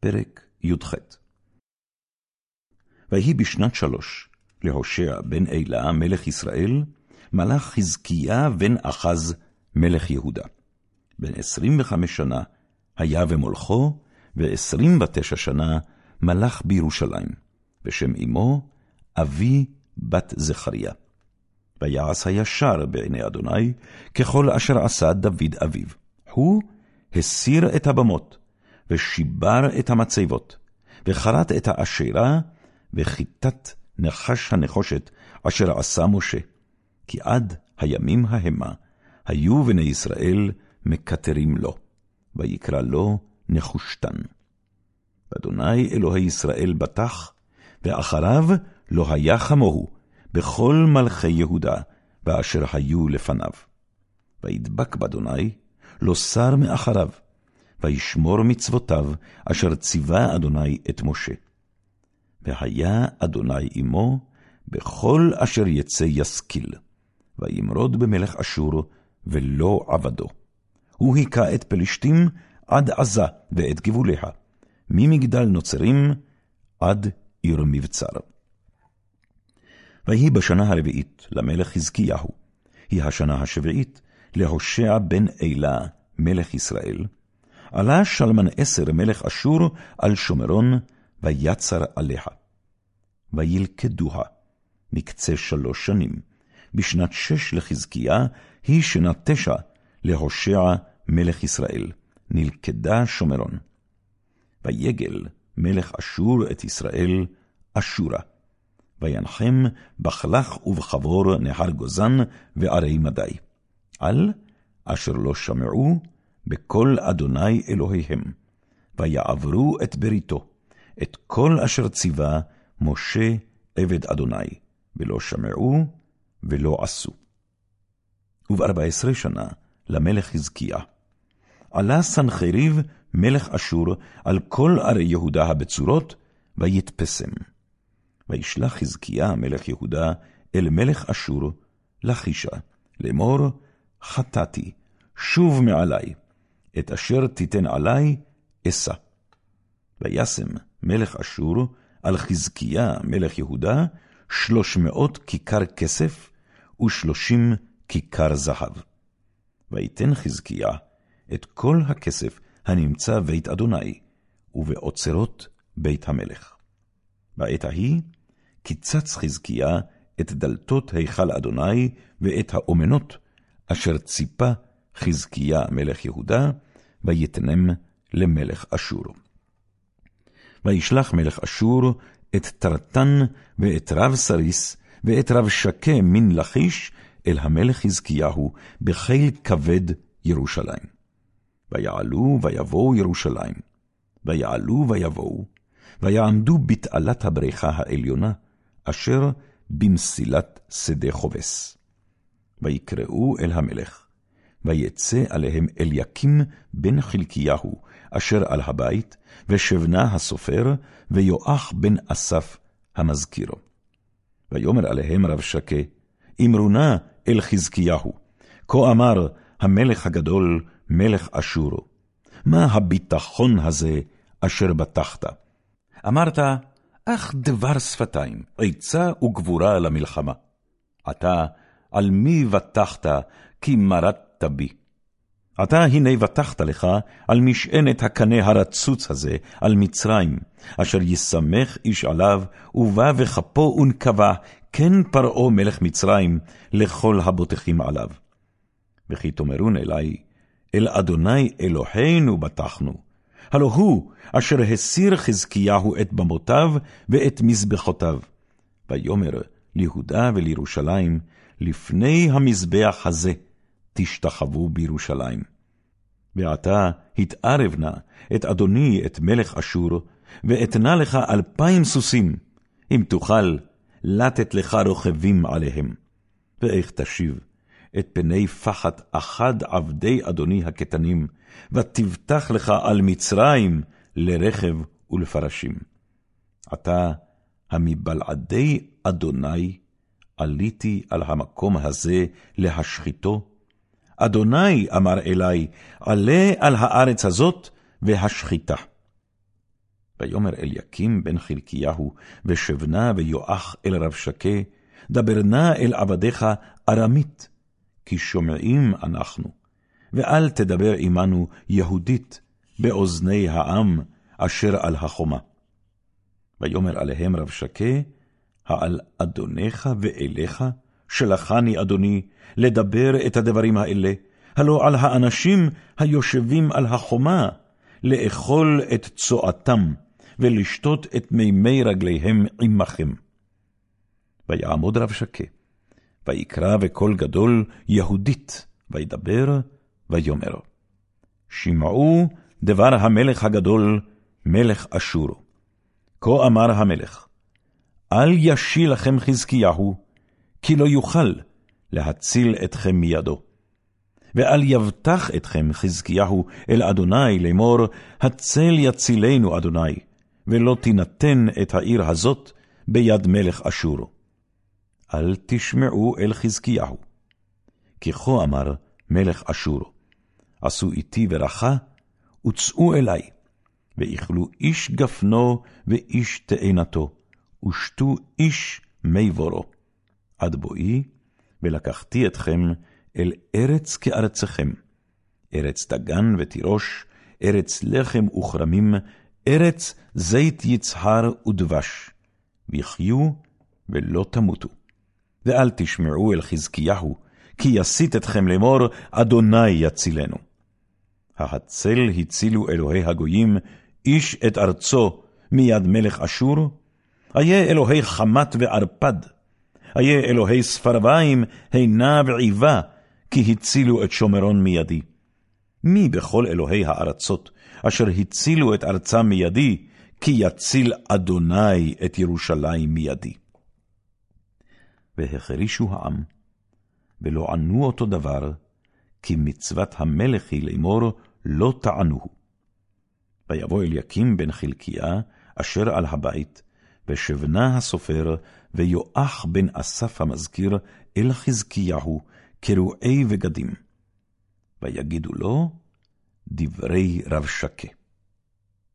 פרק י"ח ויהי בשנת שלוש, להושע בן אלה מלך ישראל, מלך חזקיה בן אחז מלך יהודה. בן עשרים וחמש שנה היה ומולכו, ועשרים ותשע שנה מלך בירושלים, ושם אמו אבי בת זכריה. ויעש הישר בעיני אדוני, ככל אשר עשה דוד אביו. הוא הסיר את הבמות, ושיבר את המצבות, וחרט את האשרה, וכיתת נחש הנחושת, אשר עשה משה. כי עד הימים ההמה, היו בני ישראל מקטרים לו, ויקרא לו נחושתן. ואדוני אלוהי ישראל בטח, ואחריו לא היה כמוהו, בכל מלכי יהודה, ואשר היו לפניו. וידבק באדוני, לא שר מאחריו, וישמור מצוותיו, אשר ציווה אדוני את משה. והיה אדוני עמו, בכל אשר יצא ישכיל, וימרוד במלך אשור, ולא עבדו. הוא היכה את פלשתים עד עזה ואת גבוליה, ממגדל נוצרים עד עיר מבצר. ויהי בשנה הרביעית למלך חזקיהו, היא השנה השביעית, להושע בן אלה, מלך ישראל, עלה שלמן עשר מלך אשור על שומרון, ויצר עליה. וילכדוה מקצה שלוש שנים, בשנת שש לחזקיה, היא שנת תשע להושע מלך ישראל, נלכדה שומרון. ויגל מלך אשור את ישראל אשורה. וינחם בחלך ובחבור נהר גוזן וערי מדי. על אשר לא שמעו בקול אדוני אלוהיהם, ויעברו את בריתו, את כל אשר ציווה משה עבד אדוני, ולא שמעו ולא עשו. ובארבע עשרה שנה למלך חזקיה, עלה סנחריב מלך אשור על כל ערי יהודה הבצורות, ויתפסם. וישלח חזקיה מלך יהודה אל מלך אשור, לחישה, לאמור, חטאתי, שוב מעלי, את אשר תיתן עלי, אשא. וישם מלך אשור על חזקיה מלך יהודה, שלוש מאות כיכר כסף, ושלושים כיכר זהב. ויתן חזקיה את כל הכסף הנמצא בית אדוני, ובאוצרות בית המלך. בעת ההיא קיצץ חזקיה את דלתות היכל אדוני ואת האומנות, אשר ציפה חזקיה מלך יהודה, ויתנם למלך אשור. וישלח מלך אשור את טרטן ואת רב סריס ואת רב שקה מן לכיש אל המלך חזקיהו בחיל כבד ירושלים. ויעלו ויבואו ירושלים, ויעלו ויבואו, ויעמדו בתעלת הבריכה העליונה, אשר במסילת שדה חובס. ויקראו אל המלך, ויצא עליהם אליקים בן חלקיהו, אשר על הבית, ושבנה הסופר, ויואח בן אסף המזכירו. ויאמר עליהם רב שקה, אמרו נא אל חזקיהו, כה אמר המלך הגדול, מלך אשור, מה הביטחון הזה אשר בטחת? אמרת, אך דבר שפתיים, עצה וגבורה למלחמה. עתה, על מי בטחת כי מרדת בי? עתה הנה בטחת לך על משענת הקנה הרצוץ הזה, על מצרים, אשר ישמח איש עליו, ובא וכפו ונקבה, כן פרעה מלך מצרים, לכל הבוטחים עליו. וכי תאמרון אלי, אל אדוני אלוהינו בטחנו, הלא הוא אשר הסיר חזקיהו את במותיו ואת מזבחותיו. ויאמר ליהודה ולירושלים, לפני המזבח הזה, תשתחוו בירושלים. ועתה התערב נא את אדוני את מלך אשור, ואתנה לך אלפיים סוסים, אם תוכל לתת לך רוכבים עליהם. ואיך תשיב את פני פחת אחד עבדי אדוני הקטנים, ותבטח לך על מצרים לרכב ולפרשים. עתה המבלעדי אדוני עליתי על המקום הזה להשחיתו, אדוני אמר אלי, עלה על הארץ הזאת והשחיתה. ויאמר אליקים בן חלקיהו, ושבנה ויואח אל רב שקה, דבר נא אל עבדיך ארמית, כי שומעים אנחנו, ואל תדבר עמנו יהודית באוזני העם אשר על החומה. ויאמר עליהם רב שקה, העל אדונך ואליך, שלחני אדוני, לדבר את הדברים האלה, הלא על האנשים היושבים על החומה, לאכול את צואתם, ולשתות את מימי רגליהם עמכם. ויעמוד רב שקה, ויקרא בקול גדול יהודית, וידבר, ויאמר. שמעו דבר המלך הגדול, מלך אשור. כה אמר המלך, אל ישיל לכם חזקיהו, כי לא יוכל להציל אתכם מידו. ואל יבטח אתכם חזקיהו אל אדוני לאמור, הצל יצילנו אדוני, ולא תינתן את העיר הזאת ביד מלך אשור. אל תשמעו אל חזקיהו. כי כה אמר מלך אשור, עשו איתי ברכה, וצאו אלי, ואכלו איש גפנו ואיש תאנתו, ושתו איש מי בורו. עד בואי, ולקחתי אתכם אל ארץ כארצכם, ארץ דגן ותירוש, ארץ לחם וכרמים, ארץ זית יצהר ודבש, ויחיו ולא תמותו. ואל תשמעו אל חזקיהו, כי יסית אתכם לאמור, אדוני יצילנו. ההצל הצילו אלוהי הגויים, איש את ארצו מיד מלך אשור? איה אלוהי חמת וערפד, איה אלוהי ספרביים, הינה ועיבה, כי הצילו את שומרון מידי. מי בכל אלוהי הארצות, אשר הצילו את ארצם מידי, כי יציל אדוני את ירושלים מידי. והחרישו העם, ולא ענו אותו דבר, כי מצוות המלך היא לאמור, לא תענוהו. ויבוא אליקים בן חלקיה, אשר על הבית, ושבנה הסופר, ויואח בן אסף המזכיר, אל חזקיהו, קרועי בגדים. ויגידו לו דברי רב שקה.